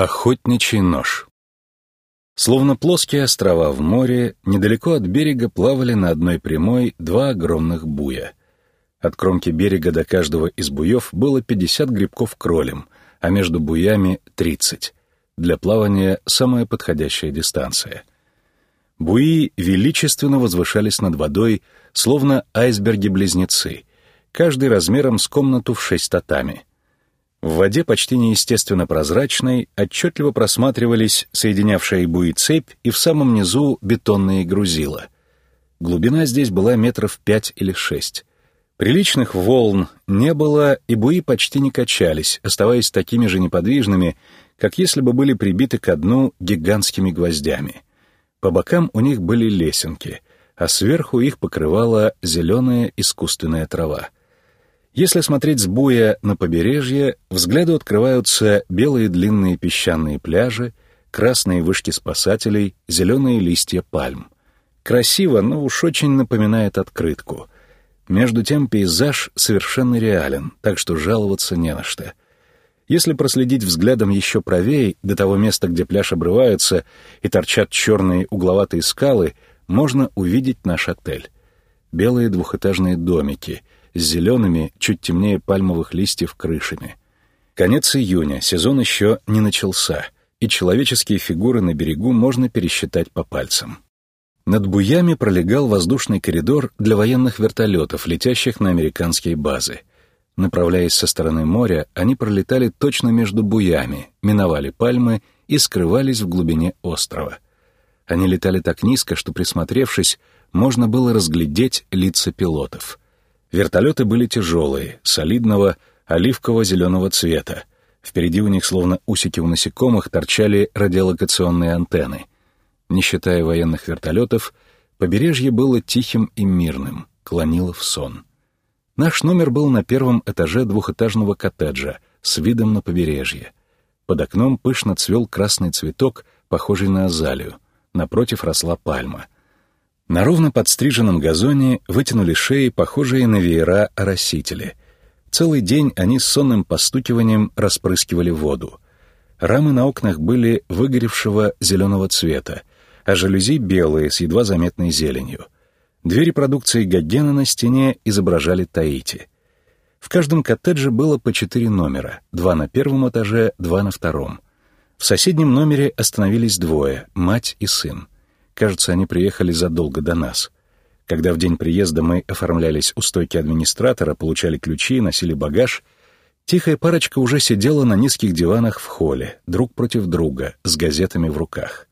Охотничий нож. Словно плоские острова в море, недалеко от берега плавали на одной прямой два огромных буя. От кромки берега до каждого из буев было 50 грибков кролем, а между буями — 30. Для плавания самая подходящая дистанция. Буи величественно возвышались над водой, словно айсберги-близнецы, каждый размером с комнату в шесть татами. В воде, почти неестественно прозрачной, отчетливо просматривались соединявшая буи цепь и в самом низу бетонные грузила. Глубина здесь была метров пять или шесть. Приличных волн не было, и буи почти не качались, оставаясь такими же неподвижными, как если бы были прибиты к дну гигантскими гвоздями. По бокам у них были лесенки, а сверху их покрывала зеленая искусственная трава. Если смотреть с буя на побережье, взгляду открываются белые длинные песчаные пляжи, красные вышки спасателей, зеленые листья пальм. Красиво, но уж очень напоминает открытку. Между тем пейзаж совершенно реален, так что жаловаться не на что. Если проследить взглядом еще правее, до того места, где пляж обрывается и торчат черные угловатые скалы, можно увидеть наш отель. Белые двухэтажные домики — с зелеными, чуть темнее пальмовых листьев крышами. Конец июня, сезон еще не начался, и человеческие фигуры на берегу можно пересчитать по пальцам. Над буями пролегал воздушный коридор для военных вертолетов, летящих на американские базы. Направляясь со стороны моря, они пролетали точно между буями, миновали пальмы и скрывались в глубине острова. Они летали так низко, что, присмотревшись, можно было разглядеть лица пилотов — Вертолеты были тяжелые, солидного, оливково-зеленого цвета. Впереди у них, словно усики у насекомых, торчали радиолокационные антенны. Не считая военных вертолетов, побережье было тихим и мирным, клонило в сон. Наш номер был на первом этаже двухэтажного коттеджа с видом на побережье. Под окном пышно цвел красный цветок, похожий на азалию. Напротив росла пальма — на ровно подстриженном газоне вытянули шеи, похожие на веера оросители. Целый день они с сонным постукиванием распрыскивали воду. Рамы на окнах были выгоревшего зеленого цвета, а жалюзи белые с едва заметной зеленью. Двери продукции Гогена на стене изображали Таити. В каждом коттедже было по четыре номера, два на первом этаже, два на втором. В соседнем номере остановились двое — мать и сын. Кажется, они приехали задолго до нас. Когда в день приезда мы оформлялись у стойки администратора, получали ключи, носили багаж, тихая парочка уже сидела на низких диванах в холле, друг против друга, с газетами в руках.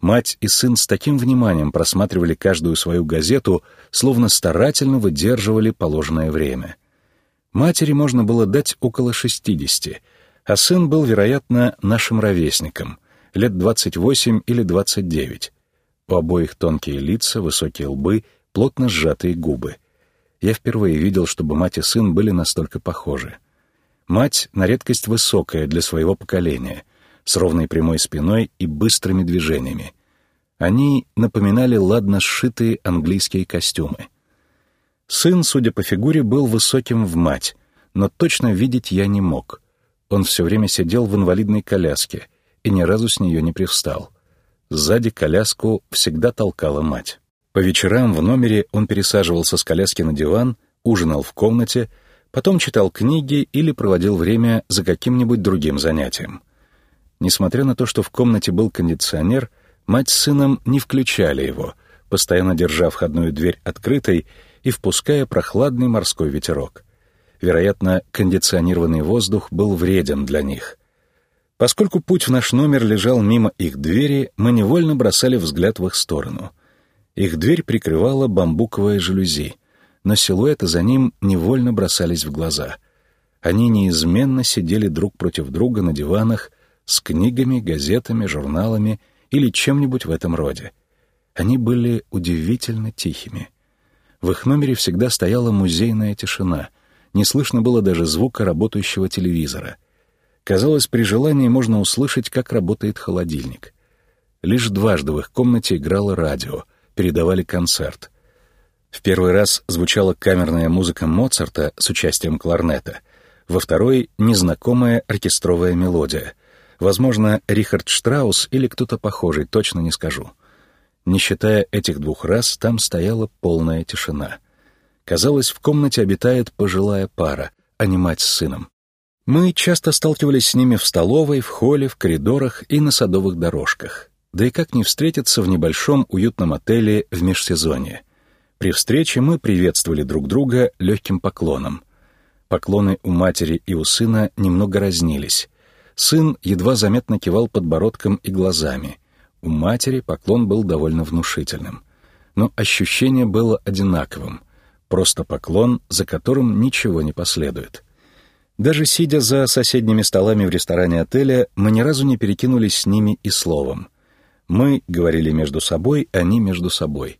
Мать и сын с таким вниманием просматривали каждую свою газету, словно старательно выдерживали положенное время. Матери можно было дать около шестидесяти, а сын был, вероятно, нашим ровесником, лет двадцать восемь или двадцать девять. У обоих тонкие лица, высокие лбы, плотно сжатые губы. Я впервые видел, чтобы мать и сын были настолько похожи. Мать на редкость высокая для своего поколения, с ровной прямой спиной и быстрыми движениями. Они напоминали ладно сшитые английские костюмы. Сын, судя по фигуре, был высоким в мать, но точно видеть я не мог. Он все время сидел в инвалидной коляске и ни разу с нее не привстал. Сзади коляску всегда толкала мать. По вечерам в номере он пересаживался с коляски на диван, ужинал в комнате, потом читал книги или проводил время за каким-нибудь другим занятием. Несмотря на то, что в комнате был кондиционер, мать с сыном не включали его, постоянно держа входную дверь открытой и впуская прохладный морской ветерок. Вероятно, кондиционированный воздух был вреден для них — Поскольку путь в наш номер лежал мимо их двери, мы невольно бросали взгляд в их сторону. Их дверь прикрывала бамбуковая жалюзи, но силуэты за ним невольно бросались в глаза. Они неизменно сидели друг против друга на диванах с книгами, газетами, журналами или чем-нибудь в этом роде. Они были удивительно тихими. В их номере всегда стояла музейная тишина, не слышно было даже звука работающего телевизора — Казалось, при желании можно услышать, как работает холодильник. Лишь дважды в их комнате играло радио, передавали концерт. В первый раз звучала камерная музыка Моцарта с участием кларнета, во второй — незнакомая оркестровая мелодия, Возможно, Рихард Штраус или кто-то похожий, точно не скажу. Не считая этих двух раз, там стояла полная тишина. Казалось, в комнате обитает пожилая пара, а не мать с сыном. Мы часто сталкивались с ними в столовой, в холле, в коридорах и на садовых дорожках. Да и как не встретиться в небольшом уютном отеле в межсезонье. При встрече мы приветствовали друг друга легким поклоном. Поклоны у матери и у сына немного разнились. Сын едва заметно кивал подбородком и глазами. У матери поклон был довольно внушительным. Но ощущение было одинаковым. Просто поклон, за которым ничего не последует. Даже сидя за соседними столами в ресторане отеля, мы ни разу не перекинулись с ними и словом. Мы говорили между собой, они между собой.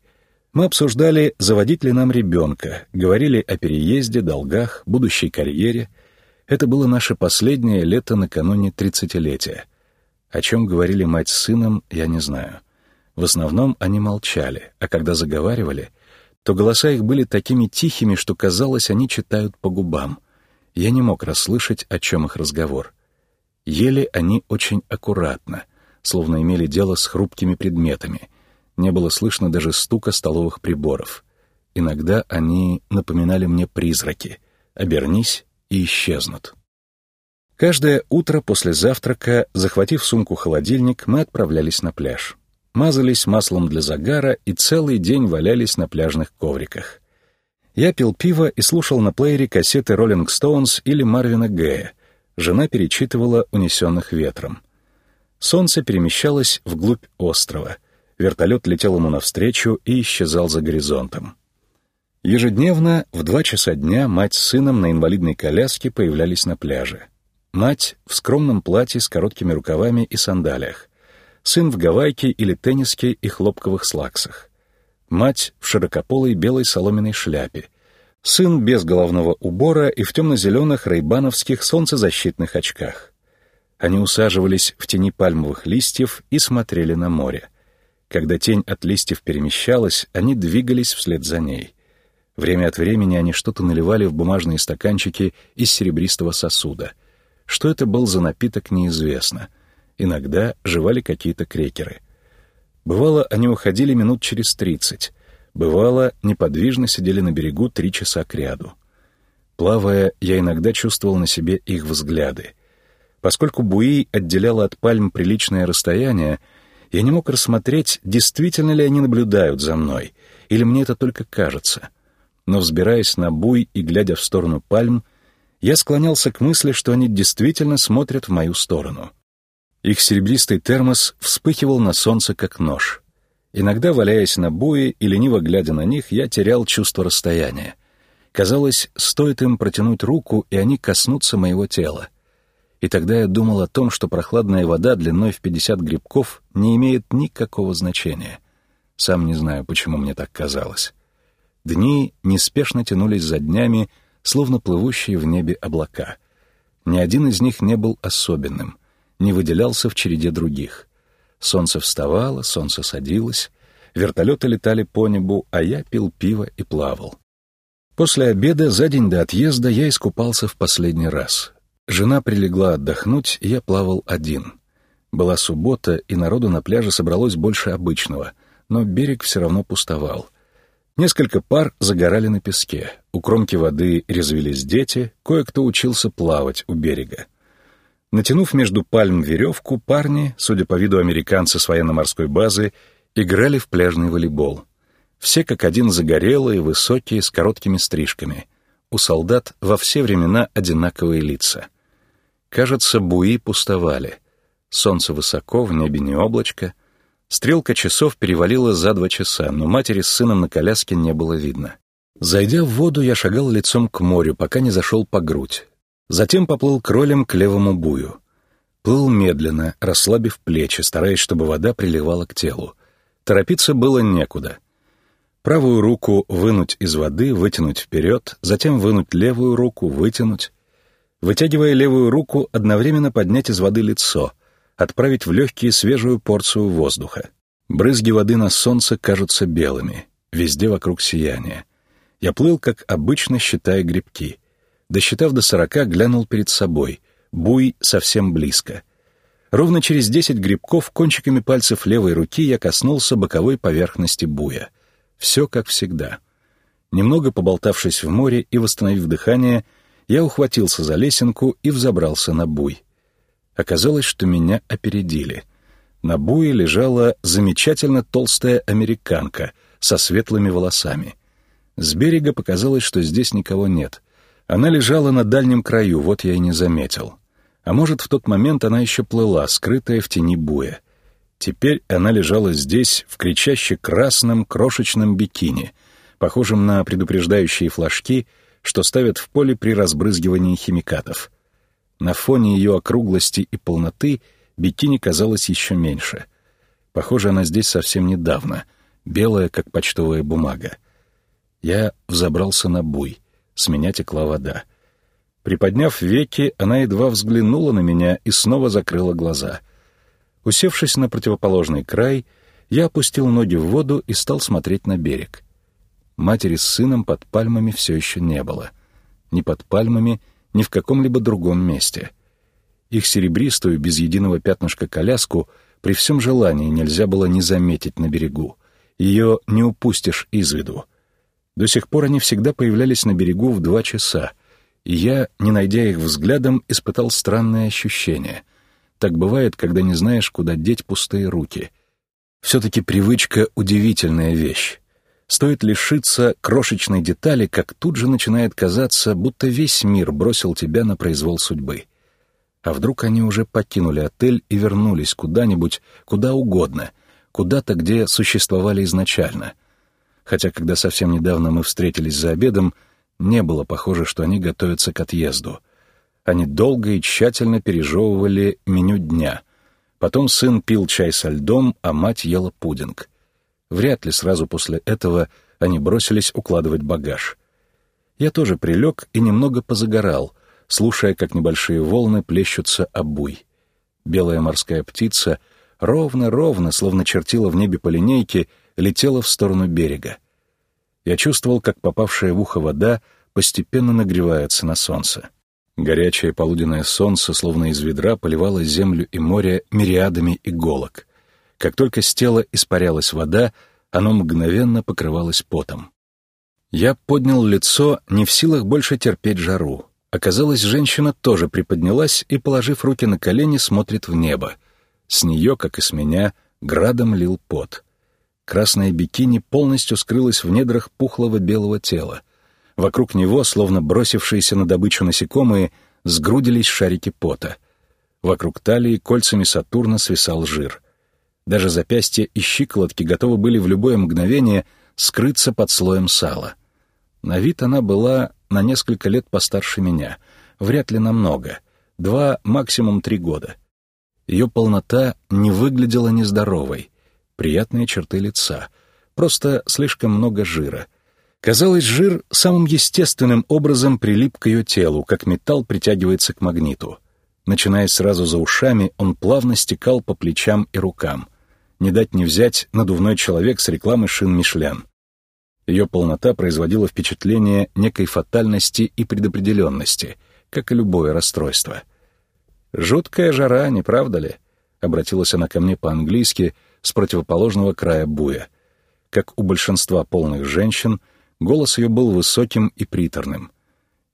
Мы обсуждали, заводить ли нам ребенка, говорили о переезде, долгах, будущей карьере — это было наше последнее лето накануне тридцатилетия. О чем говорили мать с сыном, я не знаю. В основном они молчали, а когда заговаривали, то голоса их были такими тихими, что казалось, они читают по губам. Я не мог расслышать, о чем их разговор. Ели они очень аккуратно, словно имели дело с хрупкими предметами. Не было слышно даже стука столовых приборов. Иногда они напоминали мне призраки. Обернись, и исчезнут. Каждое утро после завтрака, захватив сумку-холодильник, мы отправлялись на пляж. Мазались маслом для загара и целый день валялись на пляжных ковриках. Я пил пиво и слушал на плеере кассеты Rolling Stones или Марвина Гэя. Жена перечитывала «Унесенных ветром». Солнце перемещалось вглубь острова. Вертолет летел ему навстречу и исчезал за горизонтом. Ежедневно в два часа дня мать с сыном на инвалидной коляске появлялись на пляже. Мать в скромном платье с короткими рукавами и сандалиях. Сын в гавайке или тенниске и хлопковых слаксах. Мать в широкополой белой соломенной шляпе. Сын без головного убора и в темно-зеленых рейбановских солнцезащитных очках. Они усаживались в тени пальмовых листьев и смотрели на море. Когда тень от листьев перемещалась, они двигались вслед за ней. Время от времени они что-то наливали в бумажные стаканчики из серебристого сосуда. Что это был за напиток, неизвестно. Иногда жевали какие-то крекеры. Бывало, они уходили минут через тридцать. Бывало, неподвижно сидели на берегу три часа кряду. Плавая, я иногда чувствовал на себе их взгляды. Поскольку буи отделяло от пальм приличное расстояние, я не мог рассмотреть, действительно ли они наблюдают за мной, или мне это только кажется — но, взбираясь на буй и глядя в сторону пальм, я склонялся к мысли, что они действительно смотрят в мою сторону. Их серебристый термос вспыхивал на солнце, как нож. Иногда, валяясь на буе и лениво глядя на них, я терял чувство расстояния. Казалось, стоит им протянуть руку, и они коснутся моего тела. И тогда я думал о том, что прохладная вода длиной в 50 грибков не имеет никакого значения. Сам не знаю, почему мне так казалось. Дни неспешно тянулись за днями, словно плывущие в небе облака. Ни один из них не был особенным, не выделялся в череде других. Солнце вставало, солнце садилось, вертолеты летали по небу, а я пил пиво и плавал. После обеда, за день до отъезда, я искупался в последний раз. Жена прилегла отдохнуть, и я плавал один. Была суббота, и народу на пляже собралось больше обычного, но берег все равно пустовал — Несколько пар загорали на песке. У кромки воды резвились дети, кое-кто учился плавать у берега. Натянув между пальм веревку, парни, судя по виду американцы с военно-морской базы, играли в пляжный волейбол. Все как один загорелые, высокие, с короткими стрижками. У солдат во все времена одинаковые лица. Кажется, буи пустовали. Солнце высоко, в небе не облачко — Стрелка часов перевалила за два часа, но матери с сыном на коляске не было видно. Зайдя в воду, я шагал лицом к морю, пока не зашел по грудь. Затем поплыл кролем к левому бую. Плыл медленно, расслабив плечи, стараясь, чтобы вода приливала к телу. Торопиться было некуда. Правую руку вынуть из воды, вытянуть вперед, затем вынуть левую руку, вытянуть. Вытягивая левую руку, одновременно поднять из воды лицо — отправить в легкие свежую порцию воздуха. Брызги воды на солнце кажутся белыми, везде вокруг сияние. Я плыл, как обычно, считая грибки. Досчитав до сорока, глянул перед собой. Буй совсем близко. Ровно через десять грибков кончиками пальцев левой руки я коснулся боковой поверхности буя. Все как всегда. Немного поболтавшись в море и восстановив дыхание, я ухватился за лесенку и взобрался на буй. Оказалось, что меня опередили. На буе лежала замечательно толстая американка со светлыми волосами. С берега показалось, что здесь никого нет. Она лежала на дальнем краю, вот я и не заметил. А может, в тот момент она еще плыла, скрытая в тени буя. Теперь она лежала здесь, в кричаще красном крошечном бикини, похожем на предупреждающие флажки, что ставят в поле при разбрызгивании химикатов. На фоне ее округлости и полноты бикини казалось еще меньше. Похоже, она здесь совсем недавно, белая, как почтовая бумага. Я взобрался на буй, с меня текла вода — Приподняв веки, она едва взглянула на меня и снова закрыла глаза. Усевшись на противоположный край, я опустил ноги в воду и стал смотреть на берег. Матери с сыном под пальмами все еще не было. Ни под пальмами, ни в каком-либо другом месте. Их серебристую, без единого пятнышка коляску при всем желании нельзя было не заметить на берегу. Ее не упустишь из виду. До сих пор они всегда появлялись на берегу в два часа — и я, не найдя их взглядом, испытал странное ощущение. Так бывает, когда не знаешь, куда деть пустые руки. Все-таки привычка — удивительная вещь. Стоит лишиться крошечной детали, как тут же начинает казаться, будто весь мир бросил тебя на произвол судьбы. А вдруг они уже покинули отель и вернулись куда-нибудь, куда угодно, куда-то, где существовали изначально. Хотя, когда совсем недавно мы встретились за обедом, не было похоже, что они готовятся к отъезду. Они долго и тщательно пережевывали меню дня. Потом сын пил чай со льдом, а мать ела пудинг. Вряд ли сразу после этого они бросились укладывать багаж. Я тоже прилег и немного позагорал, слушая, как небольшие волны плещутся о буй. Белая морская птица ровно-ровно, словно чертила в небе по линейке, летела в сторону берега. Я чувствовал, как попавшая в ухо вода постепенно нагревается на солнце. Горячее полуденное солнце, словно из ведра, поливало землю и море мириадами иголок. Как только с тела испарялась вода, оно мгновенно покрывалось потом. Я поднял лицо, не в силах больше терпеть жару. Оказалось, женщина тоже приподнялась и, положив руки на колени, смотрит в небо. С нее, как и с меня, градом лил пот. Красное бикини полностью скрылось в недрах пухлого белого тела. Вокруг него, словно бросившиеся на добычу насекомые, сгрудились шарики пота. Вокруг талии кольцами Сатурна свисал жир. Даже запястья и щиколотки готовы были в любое мгновение скрыться под слоем сала. На вид она была на несколько лет постарше меня, вряд ли намного, два, максимум три года. Ее полнота не выглядела нездоровой — приятные черты лица, просто слишком много жира. Казалось, жир самым естественным образом прилип к ее телу, как металл притягивается к магниту. Начиная сразу за ушами, он плавно стекал по плечам и рукам. Не дать не взять надувной человек с рекламы шин Мишлен. Ее полнота производила впечатление некой фатальности и предопределенности, как и любое расстройство. «Жуткая жара, не правда ли?» — обратилась она ко мне по-английски — с противоположного края буя. Как у большинства полных женщин, голос ее был высоким и приторным.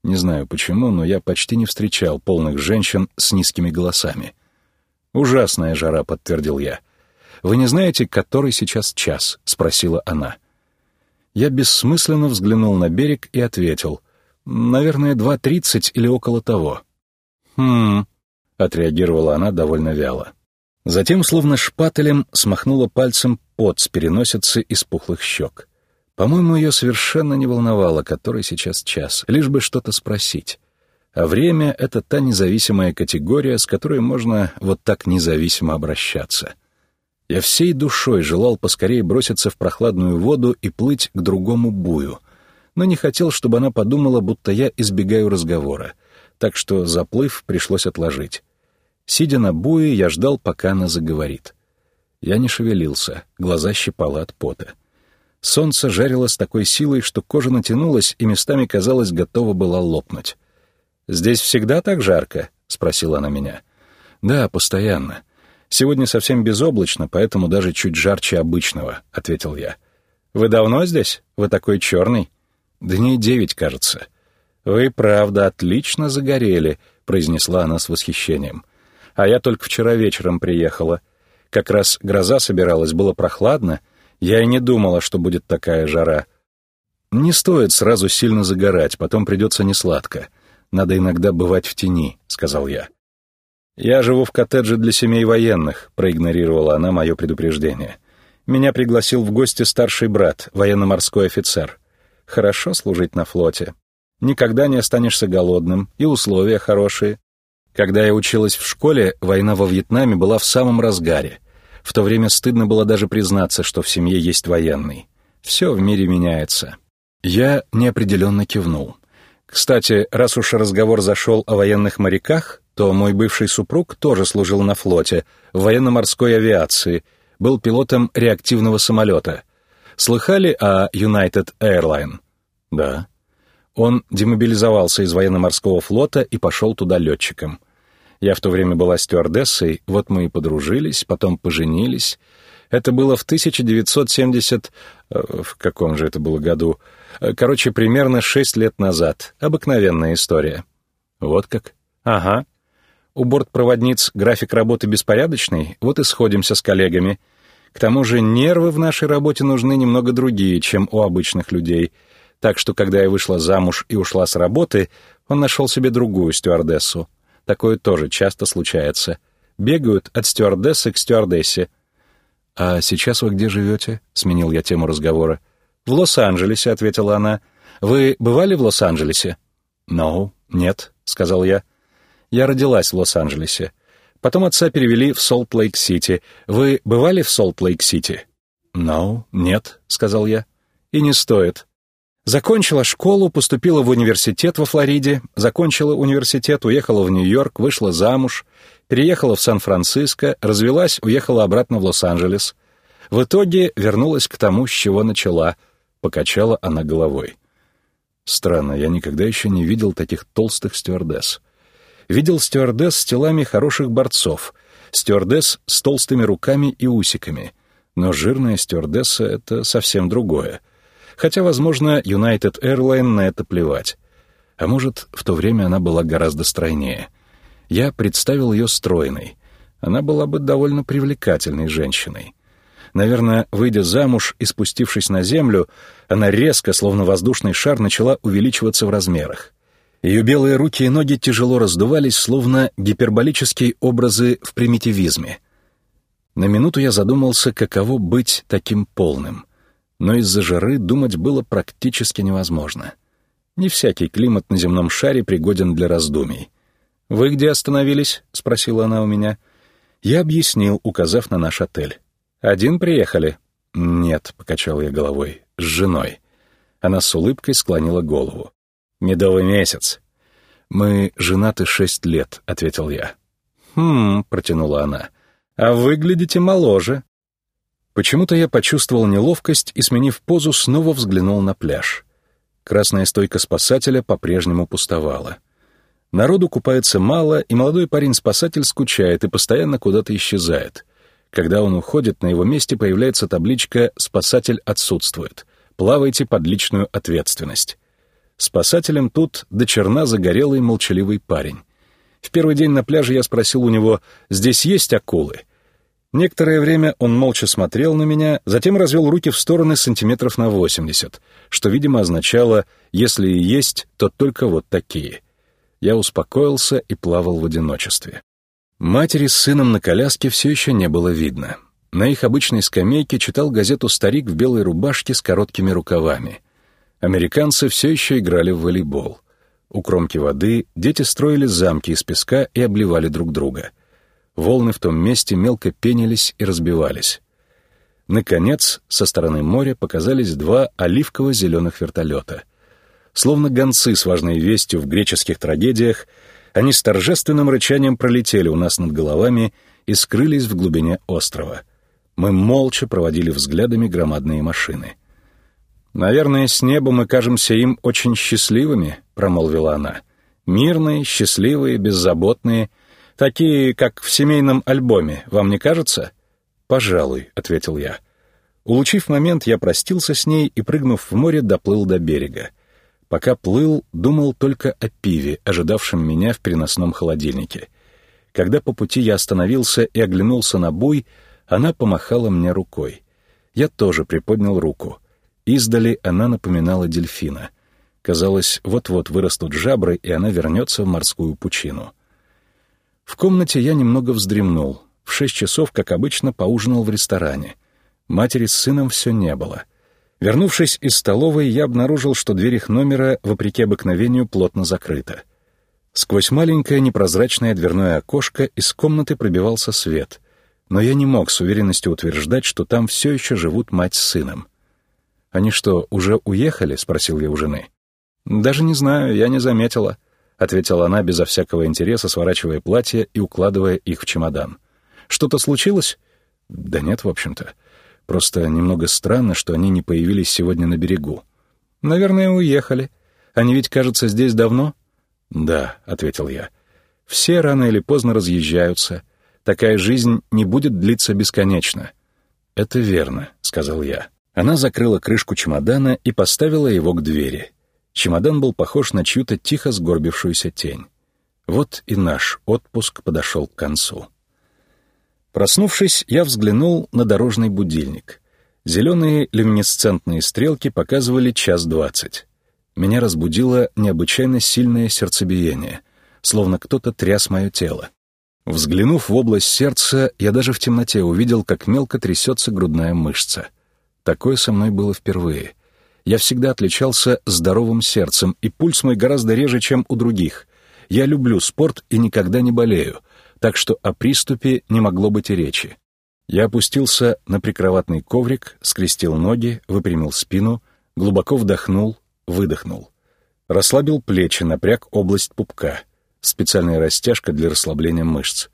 Не знаю почему, но я почти не встречал полных женщин с низкими голосами. «Ужасная жара», — подтвердил я. «Вы не знаете, который сейчас час?» — спросила она. Я бессмысленно взглянул на берег и ответил. «Наверное, два тридцать или около того». «Хм...» — отреагировала она довольно вяло. Затем, словно шпателем, смахнула пальцем пот с переносицы из пухлых щек. По-моему, ее совершенно не волновало, который сейчас час, лишь бы что-то спросить. А время — это та независимая категория, с которой можно вот так независимо обращаться. Я всей душой желал поскорее броситься в прохладную воду и плыть к другому бую, но не хотел, чтобы она подумала, будто я избегаю разговора, так что, заплыв, пришлось отложить. Сидя на буе, я ждал, пока она заговорит. Я не шевелился, глаза щипало от пота. Солнце жарило с такой силой, что кожа натянулась и местами, казалось, готова была лопнуть. «Здесь всегда так жарко?» — спросила она меня. «Да, постоянно. Сегодня совсем безоблачно, поэтому даже чуть жарче обычного», — ответил я. «Вы давно здесь? Вы такой черный?» «Дней девять, кажется». «Вы, правда, отлично загорели», — произнесла она с восхищением. «А я только вчера вечером приехала. Как раз гроза собиралась, было прохладно. Я и не думала, что будет такая жара. Не стоит сразу сильно загорать, потом придется несладко. Надо иногда бывать в тени», — сказал я. «Я живу в коттедже для семей военных», — проигнорировала она мое предупреждение. «Меня пригласил в гости старший брат, военно-морской офицер. Хорошо служить на флоте. Никогда не останешься голодным, и условия хорошие. Когда я училась в школе, война во Вьетнаме была в самом разгаре. В то время стыдно было даже признаться, что в семье есть военный. Все в мире меняется». Я неопределенно кивнул. Кстати, раз уж разговор зашел о военных моряках, то мой бывший супруг тоже служил на флоте, в военно-морской авиации, был пилотом реактивного самолета. Слыхали о United Airline? Да. Он демобилизовался из военно-морского флота и пошел туда летчиком. Я в то время была стюардессой, вот мы и подружились, потом поженились. Это было в 1970... Э, в каком же это было году? Э, короче, примерно шесть лет назад. Обыкновенная история. Вот как? Ага. У бортпроводниц график работы беспорядочный, вот и сходимся с коллегами. К тому же нервы в нашей работе нужны немного другие, чем у обычных людей. Так что, когда я вышла замуж и ушла с работы, он нашел себе другую стюардессу. Такое тоже часто случается. Бегают от стюардессы к стюардессе. «А сейчас вы где живете?» — сменил я тему разговора. «В Лос-Анджелесе», — ответила она. «Вы бывали в Лос-Анджелесе?» «No, нет», — сказал я. «Я родилась в Лос-Анджелесе. Потом отца перевели в Солт-Лейк-Сити. Вы бывали в Солт-Лейк-Сити?» «No, нет», — сказал я. «И не стоит. Закончила школу, поступила в университет во Флориде, закончила университет, уехала в Нью-Йорк, вышла замуж, переехала в Сан-Франциско, развелась, уехала обратно в Лос-Анджелес. В итоге вернулась к тому, с чего начала — Покачала она головой. Странно, я никогда еще не видел таких толстых стюардесс. Видел стюардесс с телами хороших борцов, стюардесс с толстыми руками и усиками. Но жирная стюардесса — это совсем другое. Хотя, возможно, United Airlines на это плевать. А может, в то время она была гораздо стройнее. Я представил ее стройной. Она была бы довольно привлекательной женщиной. Наверное, выйдя замуж и спустившись на землю, она резко, словно воздушный шар, начала увеличиваться в размерах. Ее белые руки и ноги тяжело раздувались, словно гиперболические образы в примитивизме. На минуту я задумался, каково быть таким полным. Но из-за жары думать было практически невозможно. Не всякий климат на земном шаре пригоден для раздумий. «Вы где остановились?» — спросила она у меня. Я объяснил, указав на наш отель. «Один приехали?» «Нет», — покачал я головой, — «с женой». Она с улыбкой склонила голову. «Медовый месяц». «Мы женаты шесть лет», — ответил я. «Хм», — протянула она, — «а выглядите моложе». Почему-то я почувствовал неловкость и, сменив позу, снова взглянул на пляж. Красная стойка спасателя по-прежнему пустовала. Народу купается мало, и молодой парень-спасатель скучает и постоянно куда-то исчезает — когда он уходит, на его месте появляется табличка «Спасатель отсутствует». Плавайте под личную ответственность. Спасателем тут до черна загорелый молчаливый парень. В первый день на пляже я спросил у него, «Здесь есть акулы?» Некоторое время он молча смотрел на меня, затем развел руки в стороны сантиметров на 80, что, видимо, означало, если и есть, то только вот такие. Я успокоился и плавал в одиночестве. Матери с сыном на коляске все еще не было видно. На их обычной скамейке читал газету старик в белой рубашке с короткими рукавами. Американцы все еще играли в волейбол. У кромки воды дети строили замки из песка и обливали друг друга. Волны в том месте мелко пенились и разбивались. Наконец, со стороны моря показались два оливково-зеленых вертолета. Словно гонцы с важной вестью в греческих трагедиях — они с торжественным рычанием пролетели у нас над головами и скрылись в глубине острова. Мы молча проводили взглядами громадные машины. «Наверное, с неба мы кажемся им очень счастливыми», — промолвила она. «Мирные, счастливые, беззаботные. Такие, как в семейном альбоме, вам не кажется?» «Пожалуй», — ответил я. Улучив момент, я простился с ней и, прыгнув в море, доплыл до берега. Пока плыл, думал только о пиве, ожидавшем меня в переносном холодильнике. Когда по пути я остановился и оглянулся на буй, она помахала мне рукой. Я тоже приподнял руку. Издали она напоминала дельфина. Казалось, вот-вот вырастут жабры, и она вернется в морскую пучину. В комнате я немного вздремнул. В шесть часов, как обычно, поужинал в ресторане. Матери с сыном все не было. Вернувшись из столовой, я обнаружил, что дверь их номера, вопреки обыкновению, плотно закрыта. Сквозь маленькое непрозрачное дверное окошко из комнаты пробивался свет, но я не мог с уверенностью утверждать, что там все еще живут мать с сыном. «Они что, уже уехали?» — спросил я у жены. «Даже не знаю, я не заметила», — ответила она безо всякого интереса, сворачивая платье и укладывая их в чемодан. «Что-то случилось?» «Да нет, в общем-то. Просто немного странно, что они не появились сегодня на берегу». «Наверное, уехали. Они ведь, кажется, здесь давно?» «Да», — ответил я. «Все рано или поздно разъезжаются. Такая жизнь не будет длиться бесконечно». «Это верно», — сказал я. Она закрыла крышку чемодана и поставила его к двери. Чемодан был похож на чью-то тихо сгорбившуюся тень. Вот и наш отпуск подошел к концу. Проснувшись, я взглянул на дорожный будильник. Зеленые люминесцентные стрелки показывали час двадцать. Меня разбудило необычайно сильное сердцебиение, словно кто-то тряс мое тело. Взглянув в область сердца, я даже в темноте увидел, как мелко трясется грудная мышца. Такое со мной было впервые. Я всегда отличался здоровым сердцем, и пульс мой гораздо реже, чем у других. Я люблю спорт и никогда не болею, так что о приступе не могло быть и речи. Я опустился на прикроватный коврик, скрестил ноги, выпрямил спину, глубоко вдохнул, выдохнул. Расслабил плечи, напряг область пупка. Специальная растяжка для расслабления мышц.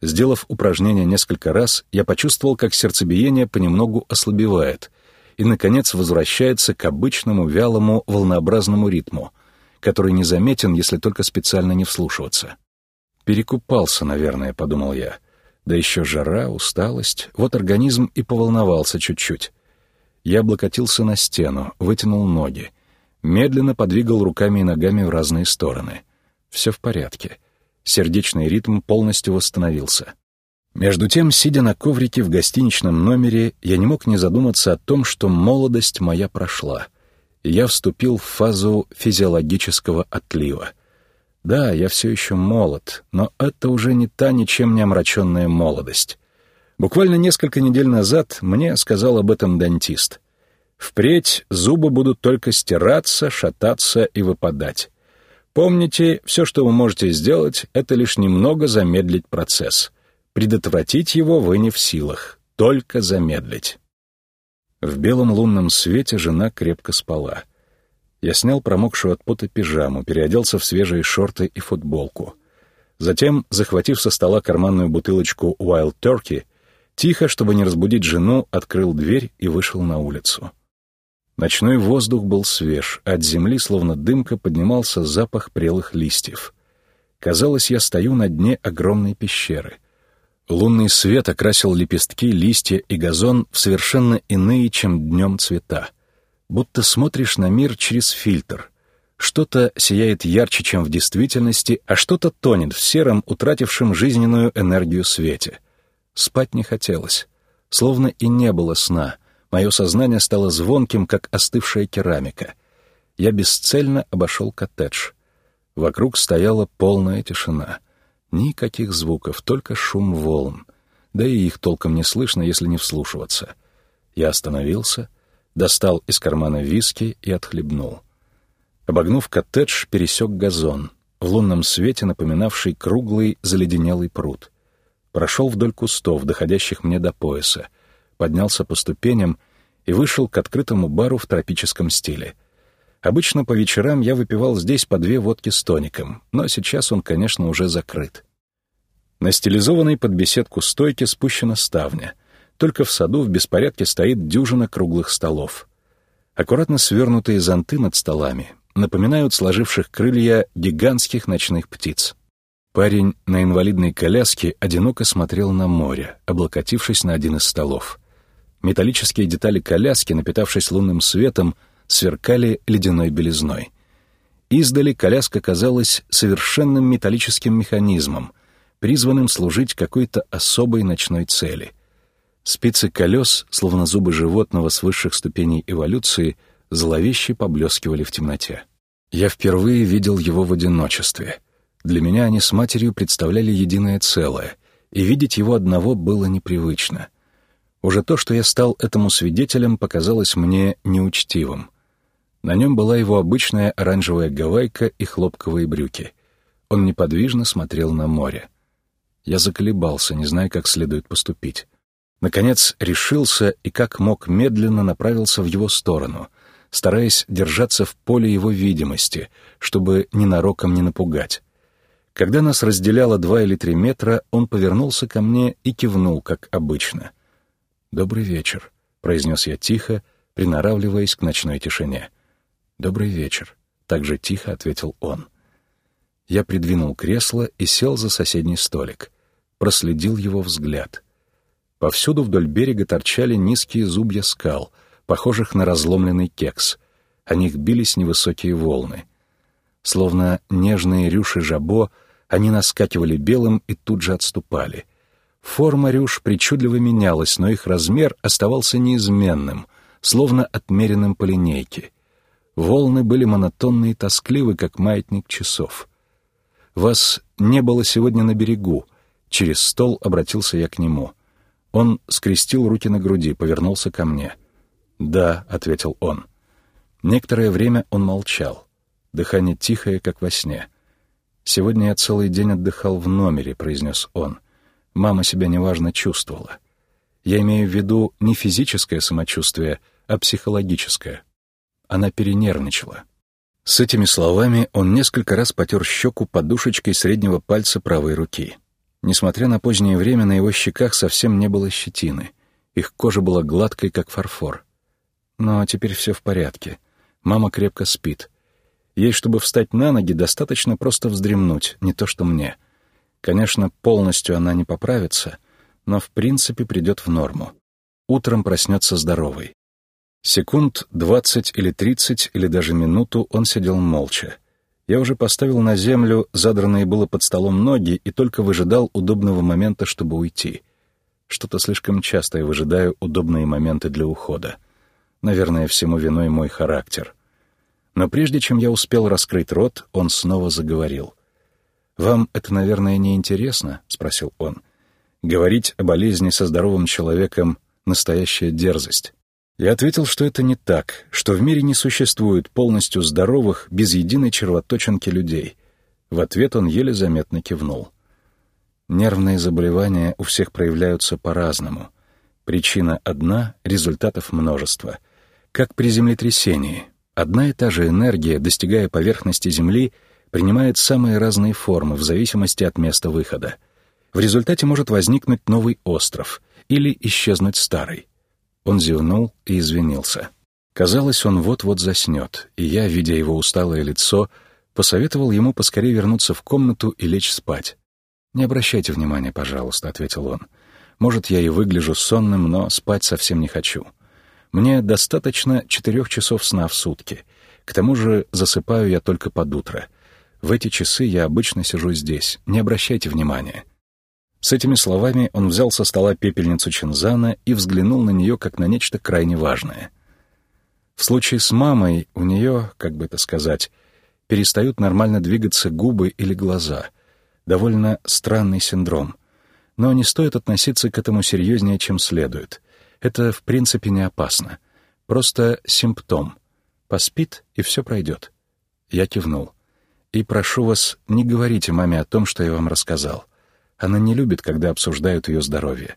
Сделав упражнение несколько раз, я почувствовал, как сердцебиение понемногу ослабевает и, наконец, возвращается к обычному вялому волнообразному ритму, который незаметен, если только специально не вслушиваться. «Перекупался, наверное», — подумал я. Да еще жара, усталость. Вот организм и поволновался чуть-чуть. Я облокотился на стену, вытянул ноги медленно подвигал руками и ногами в разные стороны. Все в порядке. Сердечный ритм полностью восстановился. Между тем, сидя на коврике в гостиничном номере, я не мог не задуматься о том, что молодость моя прошла, и я вступил в фазу физиологического отлива. Да, я все еще молод, но это уже не та ничем не омраченная молодость. Буквально несколько недель назад мне сказал об этом дантист. Впредь зубы будут только стираться, шататься и выпадать. Помните, все, что вы можете сделать, это лишь немного замедлить процесс. Предотвратить его вы не в силах, только замедлить. В белом лунном свете жена крепко спала. Я снял промокшую от пота пижаму, переоделся в свежие шорты и футболку. Затем, захватив со стола карманную бутылочку Wild Turkey, тихо, чтобы не разбудить жену, открыл дверь и вышел на улицу. Ночной воздух был свеж, от земли, словно дымка, поднимался запах прелых листьев. Казалось, я стою на дне огромной пещеры. Лунный свет окрасил лепестки, листья и газон в совершенно иные, чем днем цвета. Будто смотришь на мир через фильтр. Что-то сияет ярче, чем в действительности, а что-то тонет в сером, утратившем жизненную энергию свете. Спать не хотелось. Словно и не было сна — Мое сознание стало звонким, как остывшая керамика. Я бесцельно обошел коттедж. Вокруг стояла полная тишина. Никаких звуков, только шум волн. Да и их толком не слышно, если не вслушиваться. Я остановился, достал из кармана виски и отхлебнул. Обогнув коттедж, пересек газон, в лунном свете напоминавший круглый заледенелый пруд. Прошел вдоль кустов, доходящих мне до пояса — поднялся по ступеням и вышел к открытому бару в тропическом стиле. Обычно по вечерам я выпивал здесь по две водки с тоником, но сейчас он, конечно, уже закрыт. На стилизованной под беседку стойке спущена ставня. Только в саду в беспорядке стоит дюжина круглых столов. Аккуратно свернутые зонты над столами напоминают сложивших крылья гигантских ночных птиц. Парень на инвалидной коляске одиноко смотрел на море, облокотившись на один из столов. Металлические детали коляски, напитавшись лунным светом, сверкали ледяной белизной. Издали коляска казалась совершенным металлическим механизмом, призванным служить какой-то особой ночной цели. Спицы колес, словно зубы животного с высших ступеней эволюции, зловеще поблескивали в темноте. Я впервые видел его в одиночестве — для меня они с матерью представляли единое целое, и видеть его одного было непривычно. Уже то, что я стал этому свидетелем, показалось мне неучтивым. На нем была его обычная оранжевая гавайка и хлопковые брюки. Он неподвижно смотрел на море. Я заколебался, не зная, как следует поступить. Наконец решился и как мог медленно направился в его сторону, стараясь держаться в поле его видимости, чтобы ненароком не напугать. Когда нас разделяло два или три метра, он повернулся ко мне и кивнул, как обычно. «Добрый вечер», — произнес я тихо, приноравливаясь к ночной тишине. «Добрый вечер», — так же тихо ответил он. Я придвинул кресло и сел за соседний столик. Проследил его взгляд. Повсюду вдоль берега торчали низкие зубья скал, похожих на разломленный кекс. О них бились невысокие волны. Словно нежные рюши жабо — они наскакивали белым и тут же отступали. Форма рюш причудливо менялась, но их размер оставался неизменным, словно отмеренным по линейке. Волны были монотонны и тоскливы, как маятник часов. «Вас не было сегодня на берегу», — через стол обратился я к нему. Он скрестил руки на груди, повернулся ко мне. «Да», — ответил он. Некоторое время он молчал. Дыхание тихое, как во сне. «Сегодня я целый день отдыхал в номере», — произнес он. «Мама себя неважно чувствовала. Я имею в виду не физическое самочувствие, а психологическое. Она перенервничала». С этими словами он несколько раз потер щеку подушечкой среднего пальца правой руки. Несмотря на позднее время, на его щеках совсем не было щетины. Их кожа была гладкой, как фарфор. Но теперь все в порядке. Мама крепко спит. Ей, чтобы встать на ноги, достаточно просто вздремнуть, не то что мне. Конечно, полностью она не поправится, но в принципе придет в норму. Утром проснется здоровой. Секунд двадцать или тридцать, или даже минуту он сидел молча. Я уже поставил на землю задранные было под столом ноги и только выжидал удобного момента, чтобы уйти. Что-то слишком часто я выжидаю удобные моменты для ухода. Наверное, всему виной мой характер — но прежде чем я успел раскрыть рот, он снова заговорил. «Вам это, наверное, не интересно?» — спросил он. «Говорить о болезни со здоровым человеком — настоящая дерзость». Я ответил, что это не так, что в мире не существует полностью здоровых, без единой червоточинки людей. В ответ он еле заметно кивнул. Нервные заболевания у всех проявляются по-разному. Причина одна, результатов множество. Как при землетрясении, Одна и та же энергия, достигая поверхности Земли, принимает самые разные формы в зависимости от места выхода. В результате может возникнуть новый остров или исчезнуть старый. Он зевнул и извинился. Казалось, он вот-вот заснет, и я, видя его усталое лицо, посоветовал ему поскорее вернуться в комнату и лечь спать. «Не обращайте внимания, пожалуйста», — ответил он. «Может, я и выгляжу сонным, но спать совсем не хочу. Мне достаточно четырех часов сна в сутки. К тому же засыпаю я только под утро. В эти часы я обычно сижу здесь. Не обращайте внимания». С этими словами он взял со стола пепельницу Чинзана и взглянул на нее как на нечто крайне важное. В случае с мамой у нее, как бы это сказать, перестают нормально двигаться губы или глаза. Довольно странный синдром. Но не стоит относиться к этому серьезнее, чем следует. Это, в принципе, не опасно. Просто симптом. Поспит, и все пройдет. Я кивнул. И прошу вас, не говорите маме о том, что я вам рассказал. Она не любит, когда обсуждают ее здоровье.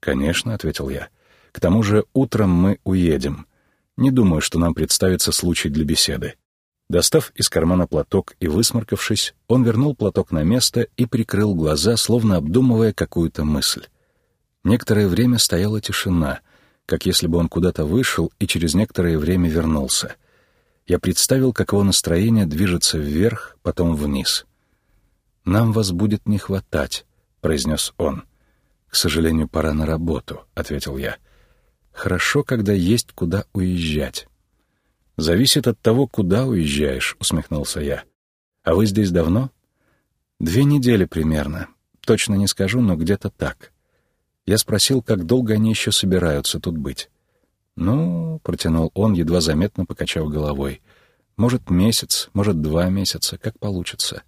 «Конечно», — ответил я. «К тому же утром мы уедем. Не думаю, что нам представится случай для беседы». Достав из кармана платок и высморкавшись, он вернул платок на место и прикрыл глаза, словно обдумывая какую-то мысль. Некоторое время стояла тишина, как если бы он куда-то вышел и через некоторое время вернулся. Я представил, как его настроение движется вверх, потом вниз. «Нам вас будет не хватать», — произнес он. «К сожалению, пора на работу», — ответил я. «Хорошо, когда есть куда уезжать». «Зависит от того, куда уезжаешь», — усмехнулся я. «А вы здесь давно?» «Две недели примерно. Точно не скажу, но где-то так». Я спросил, как долго они еще собираются тут быть. «Ну», — протянул он, едва заметно покачав головой, — «может, месяц, может, два месяца, как получится.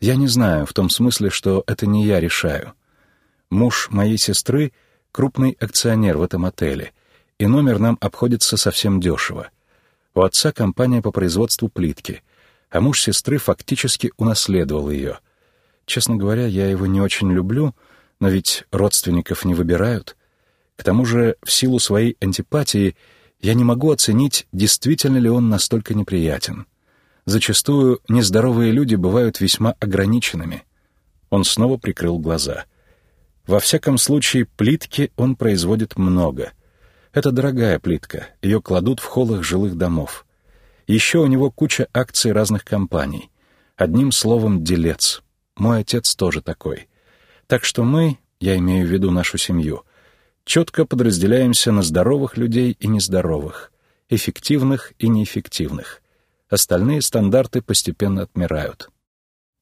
Я не знаю, в том смысле, что это не я решаю. Муж моей сестры — крупный акционер в этом отеле, и номер нам обходится совсем дешево. У отца компания по производству плитки, а муж сестры фактически унаследовал ее. Честно говоря, я его не очень люблю — но ведь родственников не выбирают. К тому же, в силу своей антипатии, я не могу оценить, действительно ли он настолько неприятен. Зачастую нездоровые люди бывают весьма ограниченными. Он снова прикрыл глаза. Во всяком случае, плитки он производит много. Это дорогая плитка, ее кладут в холлах жилых домов. Еще у него куча акций разных компаний. Одним словом, делец. Мой отец тоже такой. Так что мы, я имею в виду нашу семью, четко подразделяемся на здоровых людей и нездоровых, эффективных и неэффективных. Остальные стандарты постепенно отмирают.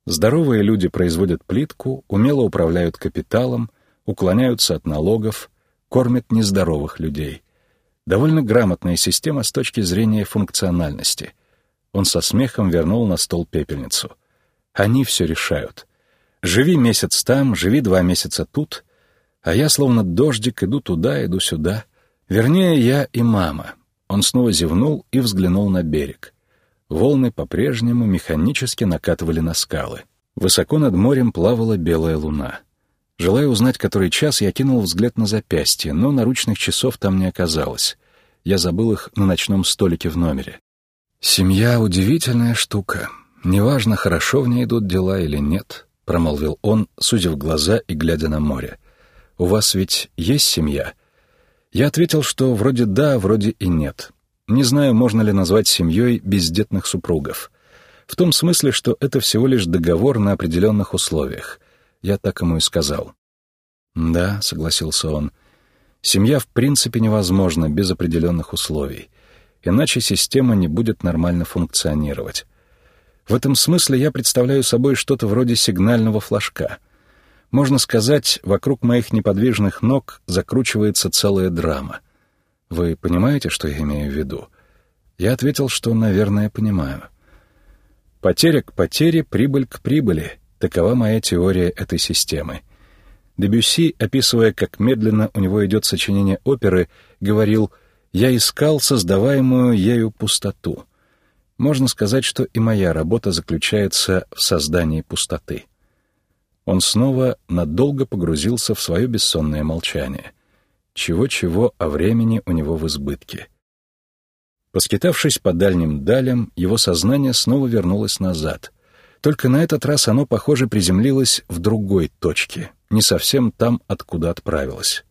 Здоровые люди производят плитку, умело управляют капиталом, уклоняются от налогов, кормят нездоровых людей. Довольно грамотная система с точки зрения функциональности. Он со смехом вернул на стол пепельницу. Они все решают. Живи месяц там, живи два месяца тут, а я, словно дождик, иду туда, иду сюда. Вернее, я и мама. Он снова зевнул и взглянул на берег. Волны по-прежнему механически накатывали на скалы. Высоко над морем плавала белая луна. Желая узнать, который час, я кинул взгляд на запястье, но наручных часов там не оказалось. Я забыл их на ночном столике в номере. Семья — удивительная штука. Неважно, хорошо в ней идут дела или нет — промолвил он, сузив глаза и глядя на море. «У вас ведь есть семья?» Я ответил, что вроде да, вроде и нет. Не знаю, можно ли назвать семьей бездетных супругов. В том смысле, что это всего лишь договор на определенных условиях. Я так ему и сказал. «Да», — согласился он, — «семья в принципе невозможна без определенных условий, иначе система не будет нормально функционировать. В этом смысле я представляю собой что-то вроде сигнального флажка. Можно сказать, вокруг моих неподвижных ног закручивается целая драма. Вы понимаете, что я имею в виду? Я ответил, что, наверное, понимаю. Потеря к потере, прибыль к прибыли — такова моя теория этой системы. Дебюсси, описывая, как медленно у него идет сочинение оперы, говорил «Я искал создаваемую ею пустоту». Можно сказать, что и моя работа заключается в создании пустоты. Он снова надолго погрузился в свое бессонное молчание. Чего-чего о времени у него в избытке. Поскитавшись по дальним далям, его сознание снова вернулось назад. Только на этот раз оно, похоже, приземлилось в другой точке, не совсем там, откуда отправилось.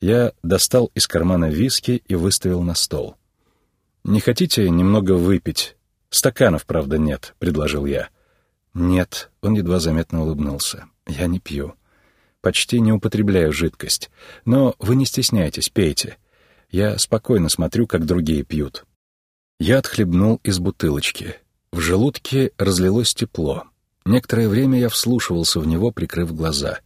Я достал из кармана виски и выставил на стол — «Не хотите немного выпить? Стаканов, правда, нет», — предложил я. «Нет», — он едва заметно улыбнулся. «Я не пью. Почти не употребляю жидкость. Но вы не стесняйтесь, пейте. Я спокойно смотрю, как другие пьют». Я отхлебнул из бутылочки. В желудке разлилось тепло. Некоторое время я вслушивался в него, прикрыв глаза.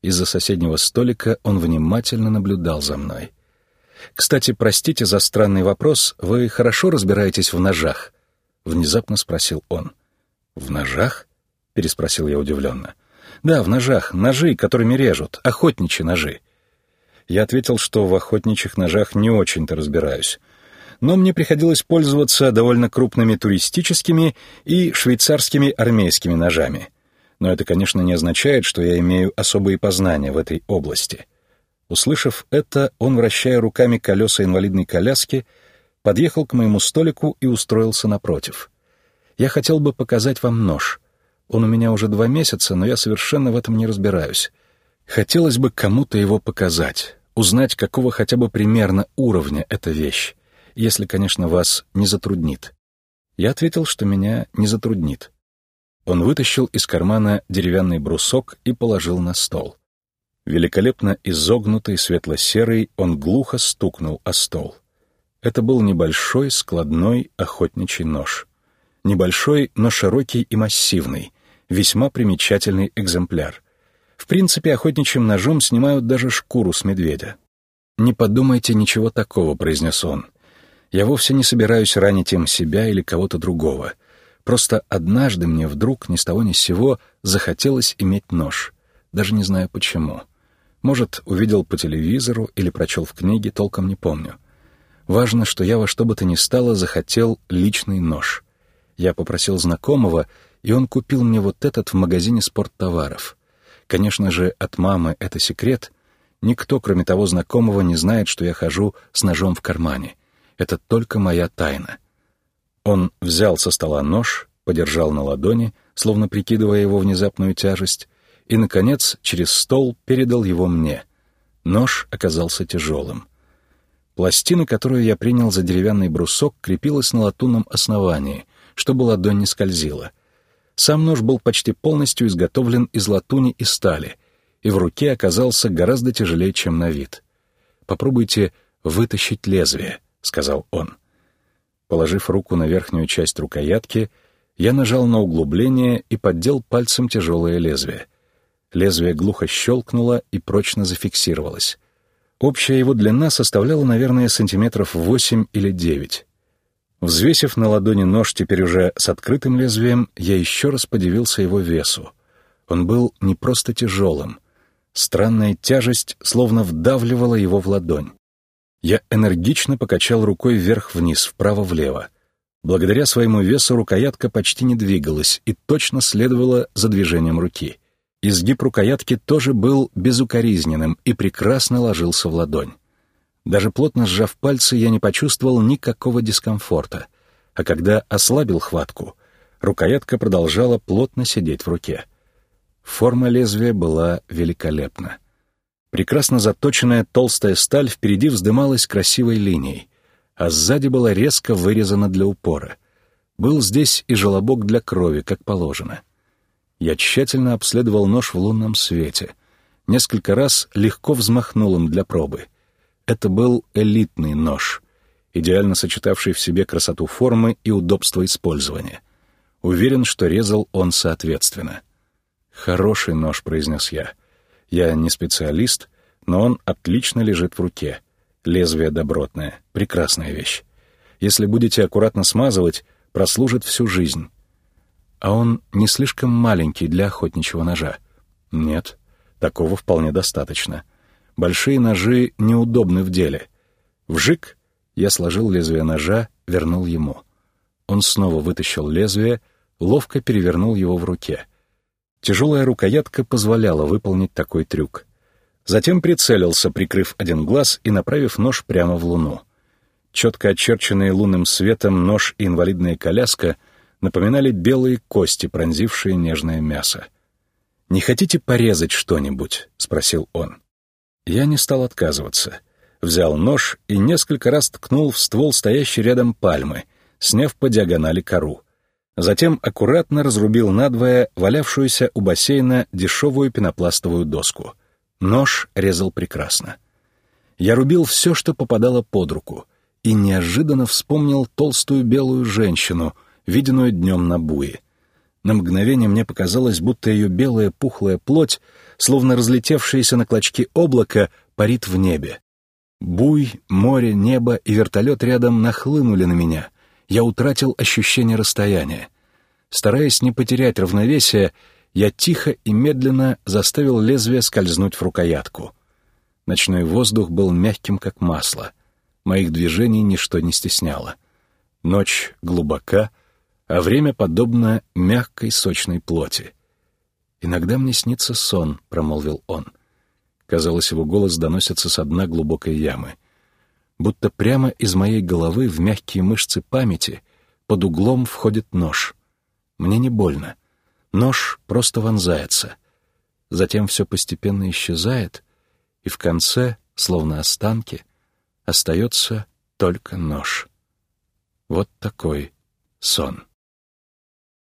Из-за соседнего столика он внимательно наблюдал за мной. «Кстати, простите за странный вопрос, вы хорошо разбираетесь в ножах?» — внезапно спросил он. «В ножах?» — переспросил я удивленно. «Да, в ножах. Ножи, которыми режут. Охотничьи ножи». Я ответил, что в охотничьих ножах не очень-то разбираюсь. Но мне приходилось пользоваться довольно крупными туристическими и швейцарскими армейскими ножами. Но это, конечно, не означает, что я имею особые познания в этой области. Услышав это, он, вращая руками колеса инвалидной коляски, подъехал к моему столику и устроился напротив. «Я хотел бы показать вам нож. Он у меня уже два месяца, но я совершенно в этом не разбираюсь. Хотелось бы кому-то его показать, узнать, какого хотя бы примерно уровня эта вещь, если, конечно, вас не затруднит». Я ответил, что меня не затруднит. Он вытащил из кармана деревянный брусок и положил на стол. Великолепно изогнутый, светло-серый, он глухо стукнул о стол. Это был небольшой складной охотничий нож. Небольшой, но широкий и массивный, весьма примечательный экземпляр. В принципе, охотничьим ножом снимают даже шкуру с медведя. «Не подумайте ничего такого», — произнес он. «Я вовсе не собираюсь ранить им себя или кого-то другого. Просто однажды мне вдруг ни с того ни с сего захотелось иметь нож. Даже не знаю почему. Может, увидел по телевизору или прочел в книге, толком не помню. Важно, что я во что бы то ни стало захотел личный нож. Я попросил знакомого, и он купил мне вот этот в магазине спорттоваров. Конечно же, от мамы это секрет. Никто, кроме того знакомого, не знает, что я хожу с ножом в кармане. Это только моя тайна. Он взял со стола нож, подержал на ладони, словно прикидывая его внезапную тяжесть, и, наконец, через стол передал его мне. Нож оказался тяжелым. Пластина, которую я принял за деревянный брусок, крепилась на латунном основании, чтобы ладонь не скользила. Сам нож был почти полностью изготовлен из латуни и стали, и в руке оказался гораздо тяжелее, чем на вид. «Попробуйте вытащить лезвие», — сказал он. Положив руку на верхнюю часть рукоятки, я нажал на углубление и поддел пальцем тяжелое лезвие. Лезвие глухо щелкнуло и прочно зафиксировалось. Общая его длина составляла, наверное, сантиметров восемь или девять. Взвесив на ладони нож теперь уже с открытым лезвием, я еще раз подивился его весу. Он был не просто тяжелым. Странная тяжесть словно вдавливала его в ладонь. Я энергично покачал рукой вверх-вниз, вправо-влево. Благодаря своему весу рукоятка почти не двигалась и точно следовала за движением руки — Изгиб рукоятки тоже был безукоризненным и прекрасно ложился в ладонь. Даже плотно сжав пальцы, я не почувствовал никакого дискомфорта, а когда ослабил хватку, рукоятка продолжала плотно сидеть в руке. Форма лезвия была великолепна. Прекрасно заточенная толстая сталь впереди вздымалась красивой линией, а сзади была резко вырезана для упора. Был здесь и желобок для крови, как положено — я тщательно обследовал нож в лунном свете. Несколько раз легко взмахнул им для пробы. Это был элитный нож, идеально сочетавший в себе красоту формы и удобство использования. Уверен, что резал он соответственно. «Хороший нож», — произнес я. «Я не специалист, но он отлично лежит в руке. Лезвие добротное, прекрасная вещь. Если будете аккуратно смазывать, прослужит всю жизнь. А он не слишком маленький для охотничьего ножа? Нет, такого вполне достаточно. Большие ножи неудобны в деле. Вжик, я сложил лезвие ножа, вернул ему. Он снова вытащил лезвие, ловко перевернул его в руке. Тяжелая рукоятка позволяла выполнить такой трюк. Затем прицелился, прикрыв один глаз и направив нож прямо в луну. Четко очерченные лунным светом нож и инвалидная коляска — напоминали белые кости, пронзившие нежное мясо. «Не хотите порезать что-нибудь?» — спросил он. Я не стал отказываться. Взял нож и несколько раз ткнул в ствол стоящей рядом пальмы, сняв по диагонали кору. Затем аккуратно разрубил надвое валявшуюся у бассейна дешевую пенопластовую доску. Нож резал прекрасно. Я рубил все, что попадало под руку, и неожиданно вспомнил толстую белую женщину, виденную днем на буе. На мгновение мне показалось, будто ее белая пухлая плоть, словно разлетевшаяся на клочки облака, парит в небе. Буй, море, небо и вертолет рядом нахлынули на меня. Я утратил ощущение расстояния. Стараясь не потерять равновесие, я тихо и медленно заставил лезвие скользнуть в рукоятку. Ночной воздух был мягким, как масло. Моих движений ничто не стесняло. Ночь глубока — а время подобно мягкой сочной плоти. «Иногда мне снится сон», — промолвил он. Казалось, его голос доносится со дна глубокой ямы. Будто прямо из моей головы в мягкие мышцы памяти под углом входит нож. Мне не больно. Нож просто вонзается. Затем все постепенно исчезает, и в конце, словно останки, остается только нож. Вот такой сон.